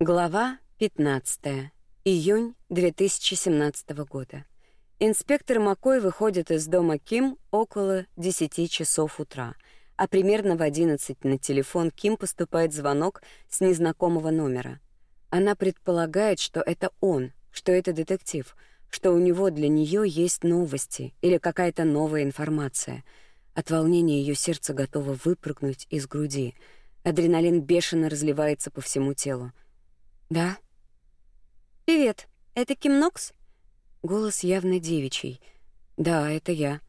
Глава 15. Июнь 2017 года. Инспектор Макой выходит из дома Ким около 10 часов утра, а примерно в 11 на телефон Ким поступает звонок с незнакомого номера. Она предполагает, что это он, что это детектив, что у него для нее есть новости или какая-то новая информация. От волнения ее сердце готово выпрыгнуть из груди. Адреналин бешено разливается по всему телу. «Да?» «Привет, это Ким Нокс?» Голос явно девичий. «Да, это я».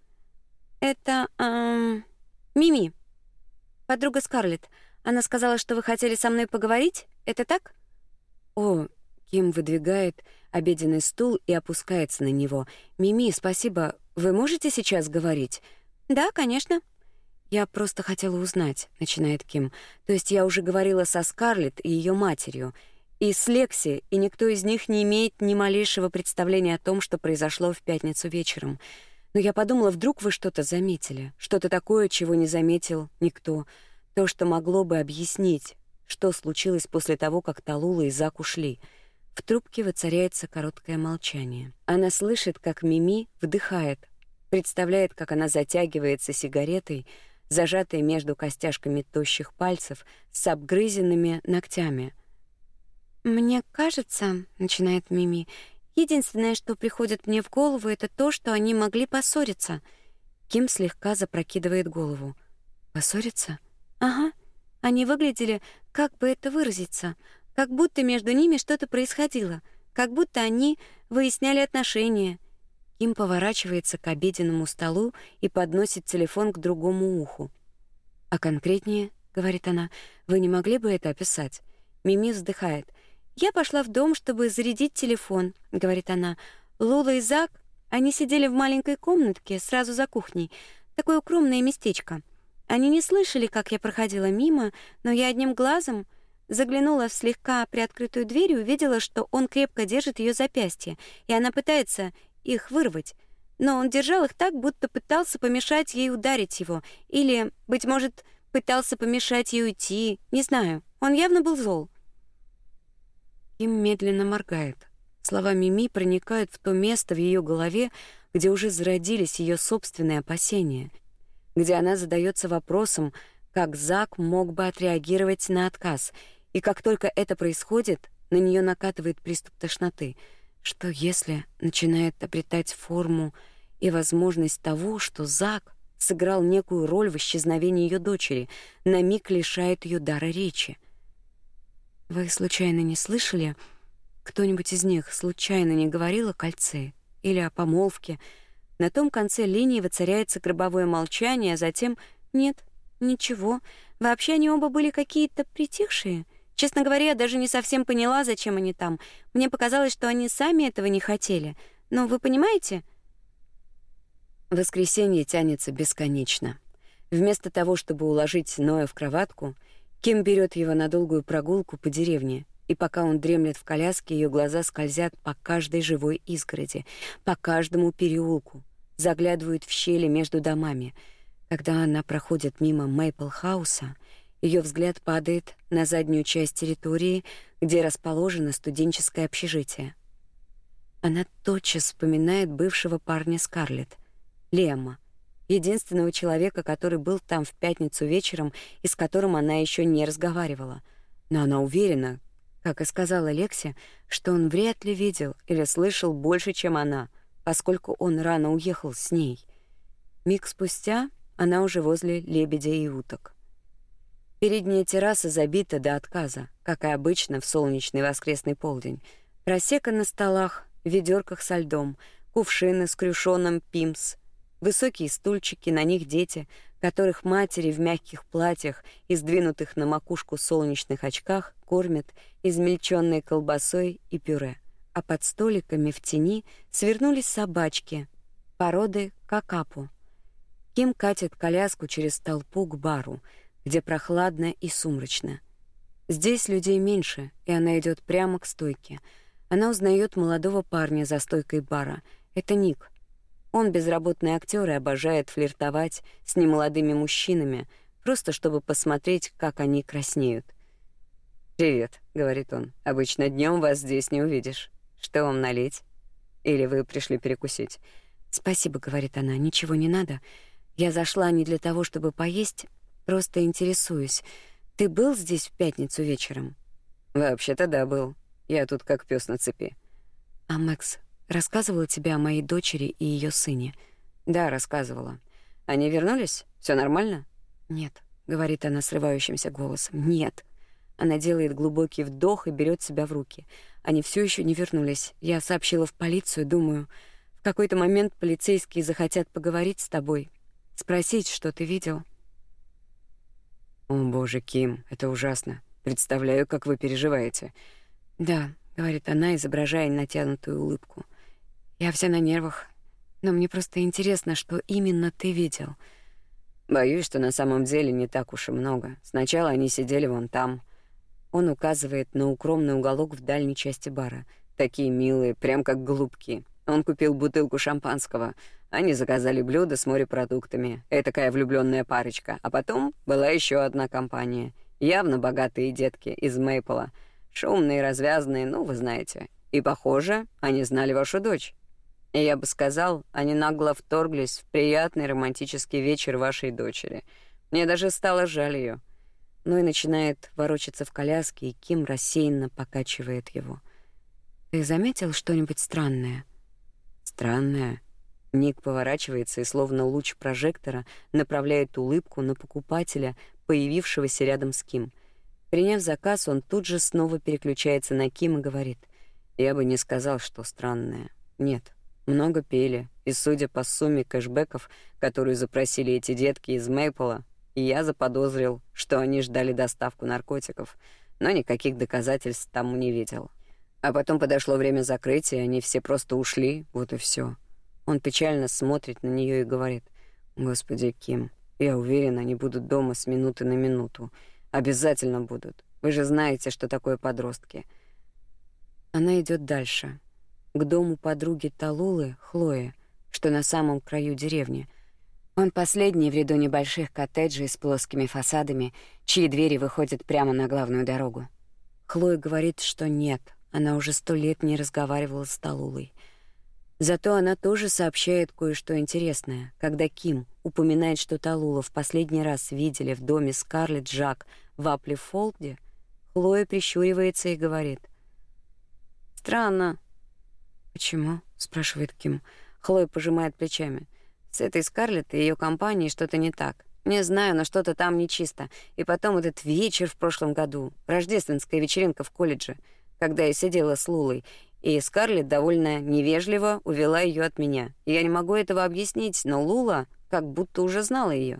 «Это, эм, Мими, подруга Скарлетт. Она сказала, что вы хотели со мной поговорить. Это так?» «О, Ким выдвигает обеденный стул и опускается на него. «Мими, спасибо. Вы можете сейчас говорить?» «Да, конечно». «Я просто хотела узнать», — начинает Ким. «То есть я уже говорила со Скарлетт и ее матерью и с Лекси, и никто из них не имеет ни малейшего представления о том, что произошло в пятницу вечером. Но я подумала, вдруг вы что-то заметили, что-то такое, чего не заметил никто, то, что могло бы объяснить, что случилось после того, как Талула и Зак ушли. В трубке воцаряется короткое молчание. Она слышит, как Мими вдыхает, представляет, как она затягивается сигаретой, зажатой между костяшками тощих пальцев с обгрызенными ногтями — «Мне кажется», — начинает Мими, «единственное, что приходит мне в голову, это то, что они могли поссориться». Ким слегка запрокидывает голову. «Поссориться?» «Ага. Они выглядели, как бы это выразиться, как будто между ними что-то происходило, как будто они выясняли отношения». Ким поворачивается к обеденному столу и подносит телефон к другому уху. «А конкретнее», — говорит она, — «вы не могли бы это описать?» Мими вздыхает. «Я пошла в дом, чтобы зарядить телефон», — говорит она. «Лула и Зак, они сидели в маленькой комнатке сразу за кухней. Такое укромное местечко. Они не слышали, как я проходила мимо, но я одним глазом заглянула в слегка приоткрытую дверь и увидела, что он крепко держит ее запястье, и она пытается их вырвать. Но он держал их так, будто пытался помешать ей ударить его, или, быть может, пытался помешать ей уйти, не знаю. Он явно был зол. Им медленно моргает. Слова Мими проникают в то место в ее голове, где уже зародились ее собственные опасения, где она задается вопросом, как Зак мог бы отреагировать на отказ, и как только это происходит, на нее накатывает приступ тошноты. Что если начинает обретать форму и возможность того, что Зак сыграл некую роль в исчезновении ее дочери, на миг лишает ее дара речи — вы случайно не слышали, кто-нибудь из них случайно не говорил о кольце или о помолвке? На том конце линии воцаряется гробовое молчание, а затем нет, ничего. Вообще они оба были какие-то притихшие. Честно говоря, я даже не совсем поняла, зачем они там. Мне показалось, что они сами этого не хотели. Но вы понимаете? Воскресенье тянется бесконечно. Вместо того, чтобы уложить Ноя в кроватку — Ким берет его на долгую прогулку по деревне, и пока он дремлет в коляске, ее глаза скользят по каждой живой изгороди, по каждому переулку, заглядывают в щели между домами. Когда она проходит мимо Мейпл-хауса, ее взгляд падает на заднюю часть территории, где расположено студенческое общежитие. Она тотчас вспоминает бывшего парня Скарлетт, Лема, единственного человека, который был там в пятницу вечером и с которым она еще не разговаривала. Но она уверена, как и сказала Лекси, что он вряд ли видел или слышал больше, чем она, поскольку он рано уехал с ней. Миг спустя она уже возле лебедя и уток. Передняя терраса забита до отказа, как и обычно в солнечный воскресный полдень. Просека на столах, ведерках со льдом, кувшины с крюшоном пимс, Высокие стульчики, на них дети, которых матери в мягких платьях и сдвинутых на макушку солнечных очках кормят измельченной колбасой и пюре. А под столиками в тени свернулись собачки породы какапу. Ким катит коляску через толпу к бару, где прохладно и сумрачно. Здесь людей меньше, и она идет прямо к стойке. Она узнает молодого парня за стойкой бара. Это Ник — он безработный актер и обожает флиртовать с немолодыми мужчинами, просто чтобы посмотреть, как они краснеют. «Привет», — говорит он. «Обычно днем вас здесь не увидишь. Что вам налить? Или вы пришли перекусить?» «Спасибо», — говорит она, — «ничего не надо. Я зашла не для того, чтобы поесть, просто интересуюсь. Ты был здесь в пятницу вечером?» «Вообще-то да, был. Я тут как пес на цепи». «А Макс рассказывала тебе о моей дочери и ее сыне?» «Да, рассказывала. Они вернулись? Все нормально?» «Нет», — говорит она срывающимся голосом. «Нет». Она делает глубокий вдох и берет себя в руки. Они все еще не вернулись. Я сообщила в полицию, думаю, в какой-то момент полицейские захотят поговорить с тобой, спросить, что ты видел. О, боже, Ким, это ужасно. Представляю, как вы переживаете. Да, говорит она, изображая натянутую улыбку. Я вся на нервах, но мне просто интересно, что именно ты видел. Боюсь, что на самом деле не так уж и много. Сначала они сидели вон там. Он указывает на укромный уголок в дальней части бара. Такие милые, прям как голубки. Он купил бутылку шампанского. Они заказали блюдо с морепродуктами. Этакая влюбленная парочка. А потом была еще одна компания. Явно богатые детки из Мейпла. Шумные, развязные, ну, вы знаете. И, похоже, они знали вашу дочь. И я бы сказал, они нагло вторглись в приятный романтический вечер вашей дочери. Мне даже стало жаль ее. Ну и начинает ворочаться в коляске, и Ким рассеянно покачивает его. «Ты заметил что-нибудь странное?» Странное. Ник поворачивается и словно луч прожектора направляет улыбку на покупателя, появившегося рядом с Ким. Приняв заказ, он тут же снова переключается на Ким и говорит: "Я бы не сказал, что странное. Нет, много пели, и судя по сумме кэшбэков, которую запросили эти детки из Мейпла, я заподозрил, что они ждали доставку наркотиков, но никаких доказательств тому не видел. А потом подошло время закрытия, они все просто ушли, вот и все. Он печально смотрит на нее и говорит: "Господи, Ким, я уверен, они будут дома с минуты на минуту. Обязательно будут. Вы же знаете, что такое подростки". Она идет дальше, к дому подруги Талулы, Хлои, что на самом краю деревни. Он последний в ряду небольших коттеджей с плоскими фасадами, чьи двери выходят прямо на главную дорогу. Хлоя говорит, что нет, она уже сто лет не разговаривала с Талулой. Зато она тоже сообщает кое-что интересное. Когда Ким упоминает, что Талула в последний раз видели в доме Скарлетт Джак в Аплифолде, Хлоя прищуривается и говорит. «Странно». «Почему?» — спрашивает Ким. Хлоя пожимает плечами. «С этой Скарлетт и ее компанией что-то не так. Не знаю, но что-то там нечисто. И потом этот вечер в прошлом году, рождественская вечеринка в колледже — когда я сидела с Лулой, и Скарлетт довольно невежливо увела ее от меня. Я не могу этого объяснить, но Лула как будто уже знала ее,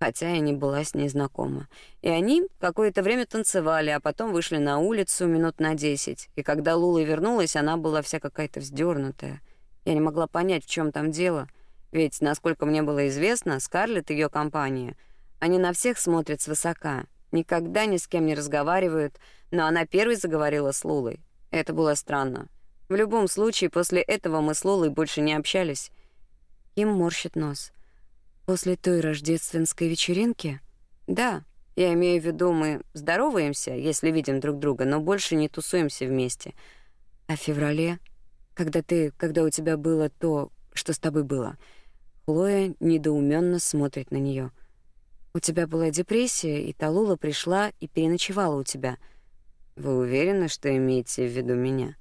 хотя я не была с ней знакома. И они какое-то время танцевали, а потом вышли на улицу минут на десять. И когда Лула вернулась, она была вся какая-то вздернутая. Я не могла понять, в чем там дело, ведь, насколько мне было известно, Скарлетт и ее компания, они на всех смотрят свысока, никогда ни с кем не разговаривают, но она первой заговорила с Лулой. Это было странно. В любом случае, после этого мы с Лулой больше не общались. Им морщит нос. После той рождественской вечеринки? Да, я имею в виду, мы здороваемся, если видим друг друга, но больше не тусуемся вместе. А в феврале, когда ты, когда у тебя было то, что с тобой было, Хлоя недоуменно смотрит на нее. У тебя была депрессия, и Талула пришла и переночевала у тебя — вы уверены, что имеете в виду меня?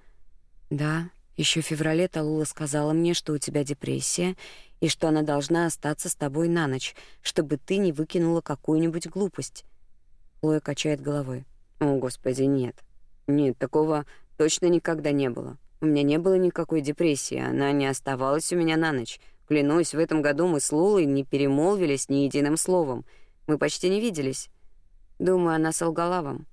Да. Еще в феврале Талула сказала мне, что у тебя депрессия и что она должна остаться с тобой на ночь, чтобы ты не выкинула какую-нибудь глупость. Хлоя качает головой. О, господи, нет. Нет, такого точно никогда не было. У меня не было никакой депрессии, она не оставалась у меня на ночь. Клянусь, в этом году мы с Лулой не перемолвились ни единым словом. Мы почти не виделись. Думаю, она солгала вам.